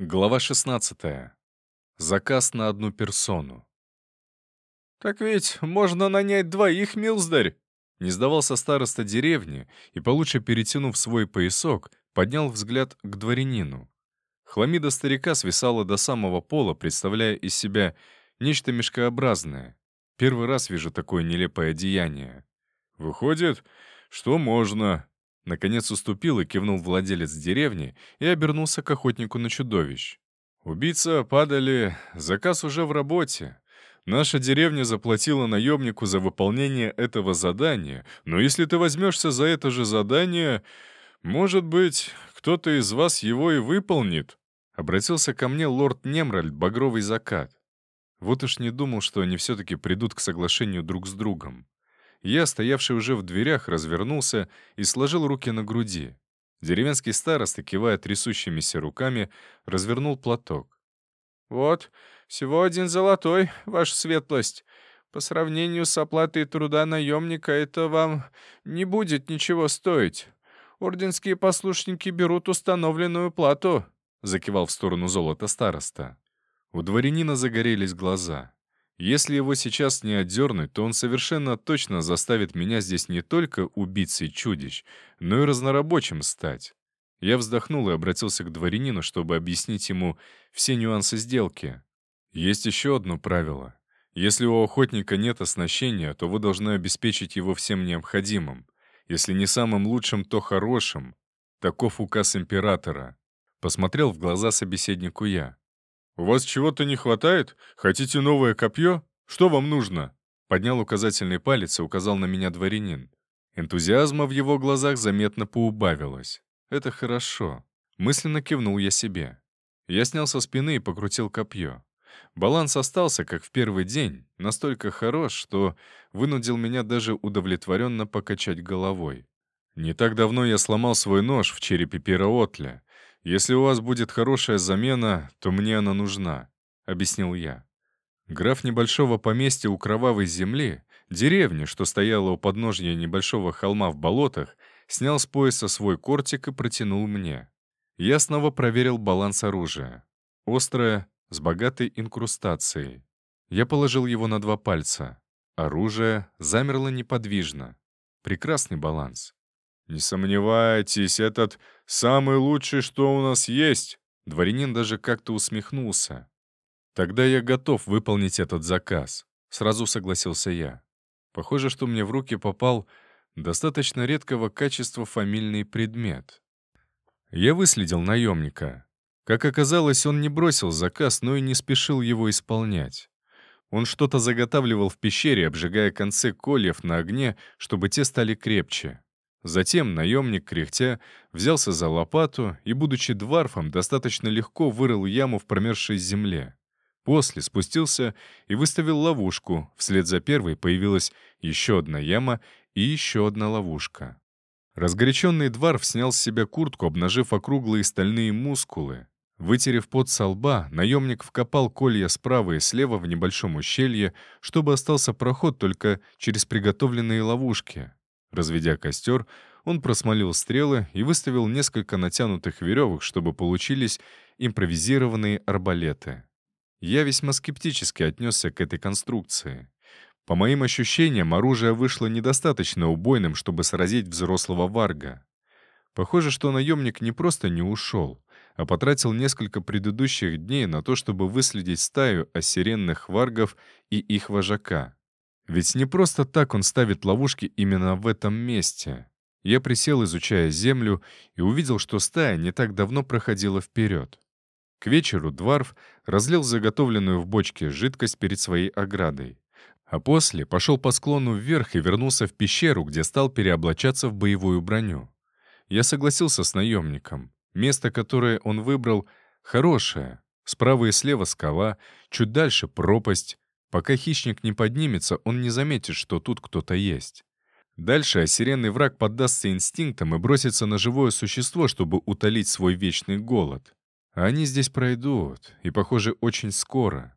Глава 16. Заказ на одну персону. «Так ведь можно нанять двоих, милздарь!» Не сдавался староста деревни и, получше перетянув свой поясок, поднял взгляд к дворянину. Хламида старика свисала до самого пола, представляя из себя нечто мешкообразное. Первый раз вижу такое нелепое деяние. «Выходит, что можно», Наконец уступил и кивнул владелец деревни и обернулся к охотнику на чудовищ. «Убийца падали, заказ уже в работе. Наша деревня заплатила наемнику за выполнение этого задания, но если ты возьмешься за это же задание, может быть, кто-то из вас его и выполнит». Обратился ко мне лорд Немральд «Багровый закат». Вот уж не думал, что они все-таки придут к соглашению друг с другом. Я, стоявший уже в дверях, развернулся и сложил руки на груди. Деревенский староста, кивая трясущимися руками, развернул платок. «Вот, всего один золотой, ваша светлость. По сравнению с оплатой труда наемника это вам не будет ничего стоить. Орденские послушники берут установленную плату», — закивал в сторону золота староста. У дворянина загорелись глаза. Если его сейчас не отдернуть, то он совершенно точно заставит меня здесь не только убийцей чудищ, но и разнорабочим стать. Я вздохнул и обратился к дворянину, чтобы объяснить ему все нюансы сделки. Есть еще одно правило. Если у охотника нет оснащения, то вы должны обеспечить его всем необходимым. Если не самым лучшим, то хорошим. Таков указ императора. Посмотрел в глаза собеседнику я. «У вас чего-то не хватает? Хотите новое копье? Что вам нужно?» Поднял указательный палец и указал на меня дворянин. Энтузиазма в его глазах заметно поубавилось. «Это хорошо». Мысленно кивнул я себе. Я снял со спины и покрутил копье. Баланс остался, как в первый день, настолько хорош, что вынудил меня даже удовлетворенно покачать головой. Не так давно я сломал свой нож в черепе Пироотля, «Если у вас будет хорошая замена, то мне она нужна», — объяснил я. Граф небольшого поместья у Кровавой земли, деревни, что стояла у подножья небольшого холма в болотах, снял с пояса свой кортик и протянул мне. Я снова проверил баланс оружия. Острое, с богатой инкрустацией. Я положил его на два пальца. Оружие замерло неподвижно. Прекрасный баланс. «Не сомневайтесь, этот самый лучший, что у нас есть!» Дворянин даже как-то усмехнулся. «Тогда я готов выполнить этот заказ», — сразу согласился я. Похоже, что мне в руки попал достаточно редкого качества фамильный предмет. Я выследил наемника. Как оказалось, он не бросил заказ, но и не спешил его исполнять. Он что-то заготавливал в пещере, обжигая концы кольев на огне, чтобы те стали крепче. Затем наемник, кряхтя, взялся за лопату и, будучи дворфом, достаточно легко вырыл яму в промерзшей земле. После спустился и выставил ловушку, вслед за первой появилась еще одна яма и еще одна ловушка. Разгоряченный дворф снял с себя куртку, обнажив округлые стальные мускулы. Вытерев пот со лба, наемник вкопал колья справа и слева в небольшом ущелье, чтобы остался проход только через приготовленные ловушки. Разведя костер, он просмолил стрелы и выставил несколько натянутых веревок, чтобы получились импровизированные арбалеты. Я весьма скептически отнесся к этой конструкции. По моим ощущениям, оружие вышло недостаточно убойным, чтобы сразить взрослого варга. Похоже, что наемник не просто не ушел, а потратил несколько предыдущих дней на то, чтобы выследить стаю осиренных варгов и их вожака. Ведь не просто так он ставит ловушки именно в этом месте. Я присел, изучая землю, и увидел, что стая не так давно проходила вперед. К вечеру Дварф разлил заготовленную в бочке жидкость перед своей оградой. А после пошел по склону вверх и вернулся в пещеру, где стал переоблачаться в боевую броню. Я согласился с наемником. Место, которое он выбрал, хорошее. Справа и слева скала, чуть дальше пропасть, Пока хищник не поднимется, он не заметит, что тут кто-то есть. Дальше осиренный враг поддастся инстинктам и бросится на живое существо, чтобы утолить свой вечный голод. А они здесь пройдут, и, похоже, очень скоро.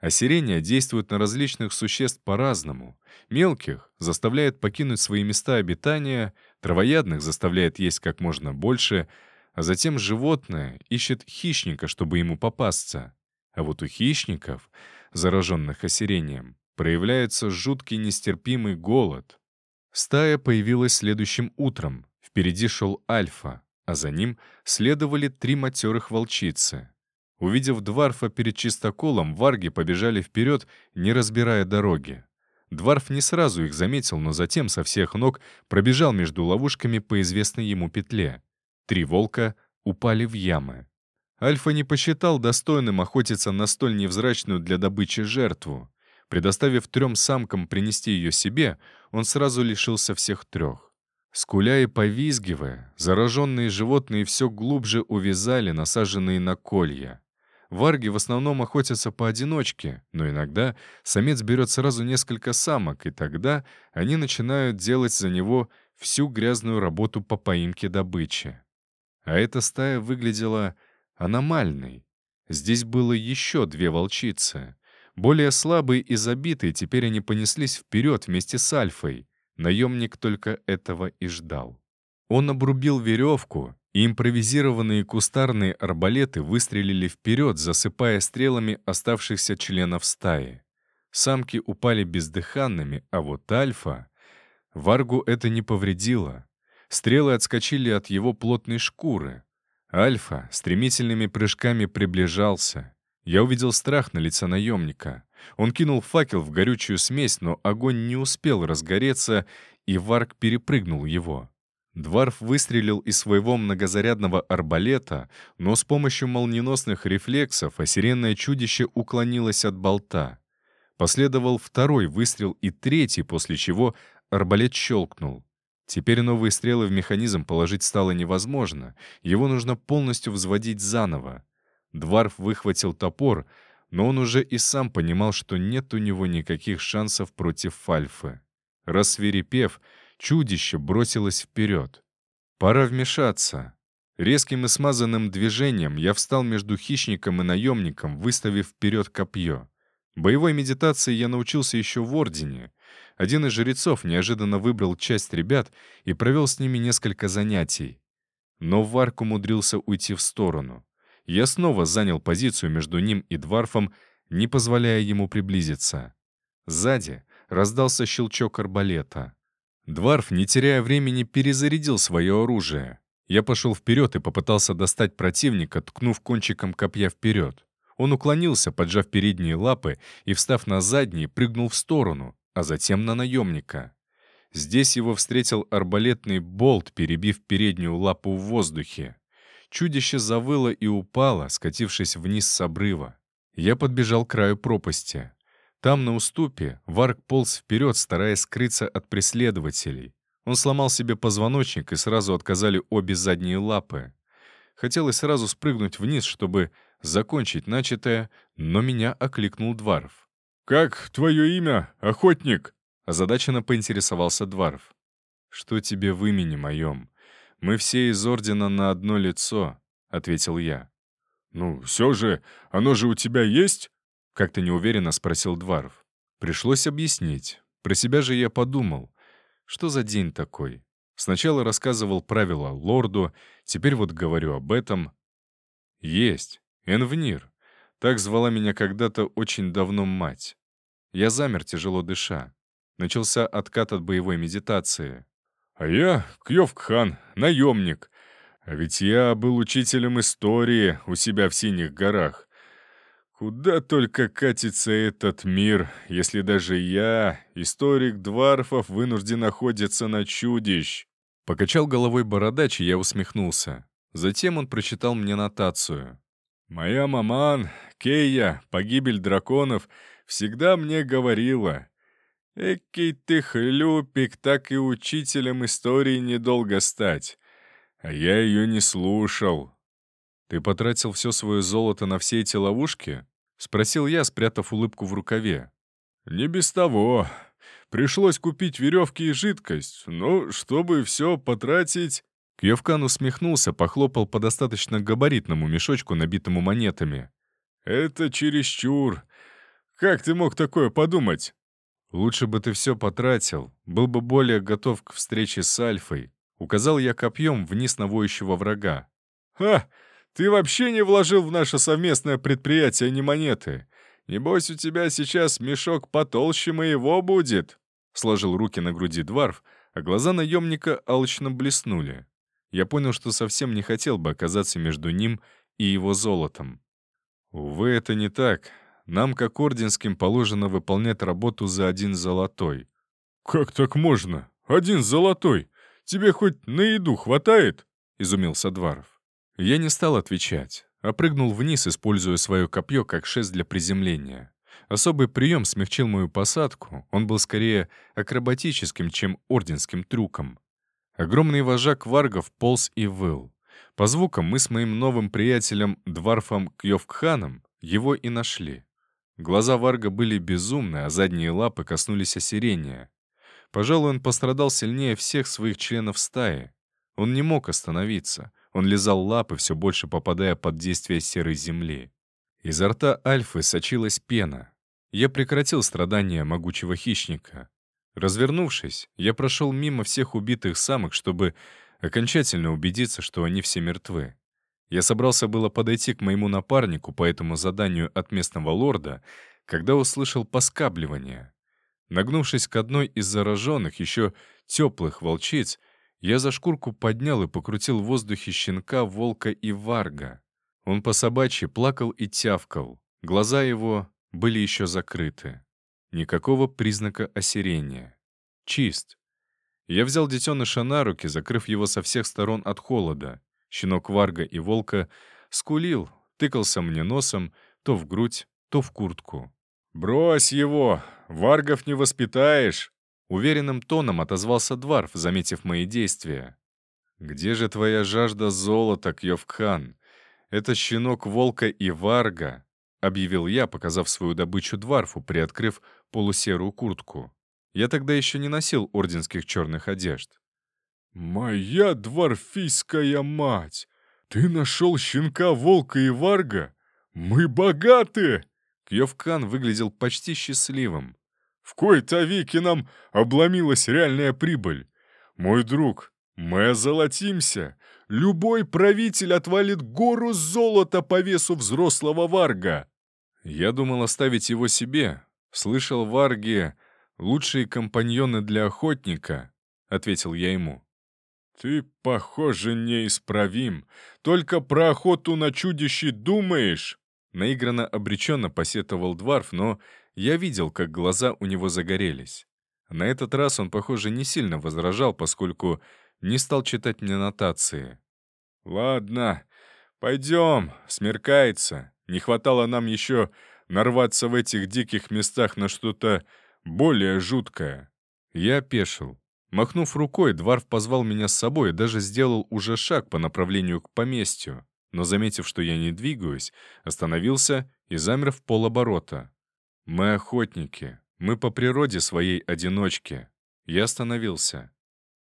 Осирение действует на различных существ по-разному. Мелких заставляет покинуть свои места обитания, травоядных заставляет есть как можно больше, а затем животное ищет хищника, чтобы ему попасться. А вот у хищников, зараженных осирением, проявляется жуткий нестерпимый голод. Стая появилась следующим утром. Впереди шел Альфа, а за ним следовали три матерых волчицы. Увидев Дварфа перед чистоколом, варги побежали вперед, не разбирая дороги. Дварф не сразу их заметил, но затем со всех ног пробежал между ловушками по известной ему петле. Три волка упали в ямы. Альфа не посчитал достойным охотиться на столь невзрачную для добычи жертву. Предоставив трем самкам принести ее себе, он сразу лишился всех трех. Скуля и повизгивая, зараженные животные все глубже увязали насаженные на колья. Варги в основном охотятся поодиночке, но иногда самец берет сразу несколько самок, и тогда они начинают делать за него всю грязную работу по поимке добычи. А эта стая выглядела аномальной. Здесь было еще две волчицы. Более слабые и забитые, теперь они понеслись вперед вместе с Альфой. Наемник только этого и ждал. Он обрубил веревку, и импровизированные кустарные арбалеты выстрелили вперед, засыпая стрелами оставшихся членов стаи. Самки упали бездыханными, а вот Альфа... Варгу это не повредило. Стрелы отскочили от его плотной шкуры. Альфа стремительными прыжками приближался. Я увидел страх на лице наемника. Он кинул факел в горючую смесь, но огонь не успел разгореться, и Варг перепрыгнул его. Дварф выстрелил из своего многозарядного арбалета, но с помощью молниеносных рефлексов осиренное чудище уклонилось от болта. Последовал второй выстрел и третий, после чего арбалет щелкнул. Теперь новые стрелы в механизм положить стало невозможно, его нужно полностью взводить заново. Дварф выхватил топор, но он уже и сам понимал, что нет у него никаких шансов против Фальфы. Рассверепев, Чудище бросилось вперед. Пора вмешаться. Резким и смазанным движением я встал между хищником и наемником, выставив вперед копье. Боевой медитации я научился еще в Ордене. Один из жрецов неожиданно выбрал часть ребят и провел с ними несколько занятий. Но Варк умудрился уйти в сторону. Я снова занял позицию между ним и Дварфом, не позволяя ему приблизиться. Сзади раздался щелчок арбалета. Дварф, не теряя времени, перезарядил свое оружие. Я пошел вперед и попытался достать противника, ткнув кончиком копья вперед. Он уклонился, поджав передние лапы, и, встав на задние, прыгнул в сторону, а затем на наемника. Здесь его встретил арбалетный болт, перебив переднюю лапу в воздухе. Чудище завыло и упало, скатившись вниз с обрыва. Я подбежал к краю пропасти. Там, на уступе, Варк полз вперед, стараясь скрыться от преследователей. Он сломал себе позвоночник, и сразу отказали обе задние лапы. Хотелось сразу спрыгнуть вниз, чтобы закончить начатое, но меня окликнул Дварф. «Как твое имя, охотник?» — озадаченно поинтересовался Дварф. «Что тебе в имени моем? Мы все из Ордена на одно лицо», — ответил я. «Ну, все же, оно же у тебя есть?» Как-то неуверенно спросил Дваров. Пришлось объяснить. Про себя же я подумал. Что за день такой? Сначала рассказывал правила лорду, теперь вот говорю об этом. Есть. Энвнир. Так звала меня когда-то очень давно мать. Я замер, тяжело дыша. Начался откат от боевой медитации. А я Кьёвкхан, наемник. А ведь я был учителем истории у себя в Синих горах. Куда только катится этот мир, если даже я, историк Дварфов, вынужден находиться на чудищ. Покачал головой бородач, и я усмехнулся. Затем он прочитал мне нотацию. «Моя маман, Кейя, погибель драконов, всегда мне говорила, «Экий ты хлюпик, так и учителем истории недолго стать». А я ее не слушал. «Ты потратил все свое золото на все эти ловушки?» — спросил я, спрятав улыбку в рукаве. «Не без того. Пришлось купить веревки и жидкость, но чтобы все потратить...» Кьевкан усмехнулся, похлопал по достаточно габаритному мешочку, набитому монетами. «Это чересчур. Как ты мог такое подумать?» «Лучше бы ты все потратил, был бы более готов к встрече с Альфой», — указал я копьем вниз на воющего врага. «Ха! Ты вообще не вложил в наше совместное предприятие ни монеты. Небось, у тебя сейчас мешок потолще моего будет!» Сложил руки на груди Дварф, а глаза наемника алчно блеснули. Я понял, что совсем не хотел бы оказаться между ним и его золотом. Увы, это не так. Нам, как орденским, положено выполнять работу за один золотой. «Как так можно? Один золотой? Тебе хоть на еду хватает?» — изумился Дваров. Я не стал отвечать, а прыгнул вниз, используя свое копье как шест для приземления. Особый прием смягчил мою посадку, он был скорее акробатическим, чем орденским трюком. Огромный вожак варгов полз и выл. По звукам мы с моим новым приятелем Дварфом Кьёвкханом его и нашли. Глаза варга были безумны, а задние лапы коснулись осирения. Пожалуй, он пострадал сильнее всех своих членов стаи. Он не мог остановиться. Он лизал лапы, все больше попадая под действие серой земли. Изо рта Альфы сочилась пена. Я прекратил страдания могучего хищника. Развернувшись, я прошел мимо всех убитых самок, чтобы окончательно убедиться, что они все мертвы. Я собрался было подойти к моему напарнику по этому заданию от местного лорда, когда услышал поскабливание. Нагнувшись к одной из зараженных, еще теплых волчиц, я за шкурку поднял и покрутил в воздухе щенка, волка и варга. Он по собачьи плакал и тявкал. Глаза его были еще закрыты. Никакого признака осирения. Чист. Я взял детеныша на руки, закрыв его со всех сторон от холода. Щенок Варга и Волка скулил, тыкался мне носом то в грудь, то в куртку. «Брось его! Варгов не воспитаешь!» Уверенным тоном отозвался Дварф, заметив мои действия. «Где же твоя жажда золота, Кьёвкхан? Это щенок Волка и Варга!» — объявил я, показав свою добычу Дварфу, приоткрыв полусерую куртку. Я тогда еще не носил орденских черных одежд. «Моя дворфийская мать! Ты нашел щенка, волка и варга? Мы богаты!» Кьевкан выглядел почти счастливым. «В кои-то веки нам обломилась реальная прибыль. Мой друг, мы озолотимся. Любой правитель отвалит гору золота по весу взрослого варга». Я думал оставить его себе. Слышал варги лучшие компаньоны для охотника», — ответил я ему. «Ты, похоже, неисправим. Только про охоту на чудище думаешь!» Наигранно обреченно посетовал Дварф, но я видел, как глаза у него загорелись. На этот раз он, похоже, не сильно возражал, поскольку не стал читать мне нотации. «Ладно, пойдем, смеркается. Не хватало нам еще нарваться в этих диких местах на что-то более жуткое». Я опешил. Махнув рукой, Дварф позвал меня с собой и даже сделал уже шаг по направлению к поместью, но, заметив, что я не двигаюсь, остановился и замер в полоборота. «Мы охотники. Мы по природе своей одиночки». Я остановился.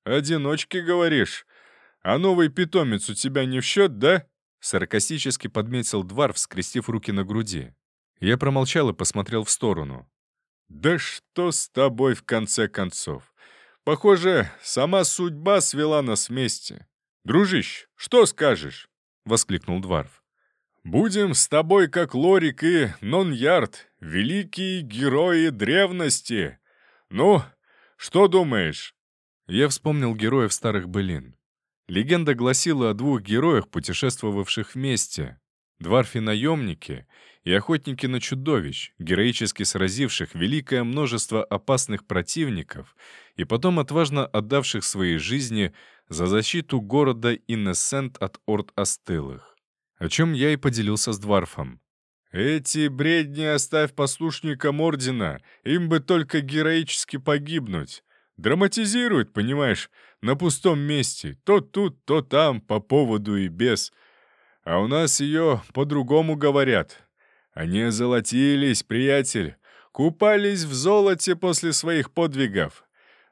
«Одиночки, говоришь? А новый питомец у тебя не в счет, да?» Саркастически подметил Дварф, скрестив руки на груди. Я промолчал и посмотрел в сторону. «Да что с тобой в конце концов? Похоже, сама судьба свела нас вместе. Дружище, что скажешь?» — воскликнул Дварф. «Будем с тобой как Лорик и Ноньярд, великие герои древности. Ну, что думаешь?» Я вспомнил героев старых былин. Легенда гласила о двух героях, путешествовавших вместе. Дварфи-наемники и охотники на чудовищ, героически сразивших великое множество опасных противников и потом отважно отдавших свои жизни за защиту города Иннесент от орд остылых. О чем я и поделился с Дварфом. «Эти бредни оставь послушникам Ордена, им бы только героически погибнуть. Драматизируют, понимаешь, на пустом месте, то тут, то там, по поводу и без. А у нас ее по-другому говорят, они озолотились, приятель, купались в золоте после своих подвигов.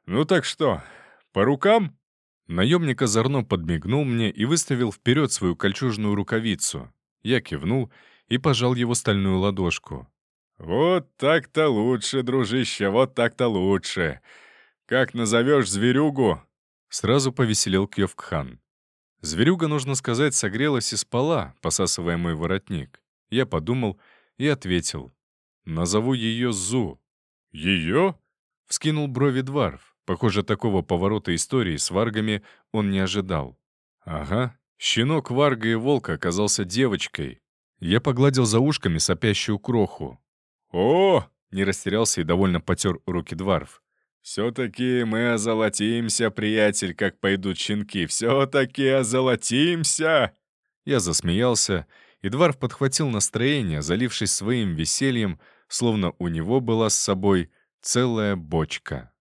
Ну так что, по рукам?» Наемник озорно подмигнул мне и выставил вперед свою кольчужную рукавицу. Я кивнул и пожал его стальную ладошку. «Вот так-то лучше, дружище, вот так-то лучше. Как назовешь зверюгу?» Сразу повеселел Кьевкхан. Зверюга, нужно сказать, согрелась и спала, посасывая мой воротник. Я подумал и ответил. «Назову ее Зу». «Ее?» — вскинул брови Дварф. Похоже, такого поворота истории с варгами он не ожидал. «Ага, щенок варга и волка оказался девочкой». Я погладил за ушками сопящую кроху. «О!» — не растерялся и довольно потер руки Дварф. «Все-таки мы озолотимся, приятель, как пойдут щенки. Все-таки озолотимся!» Я засмеялся, и Дварф подхватил настроение, залившись своим весельем, словно у него была с собой целая бочка.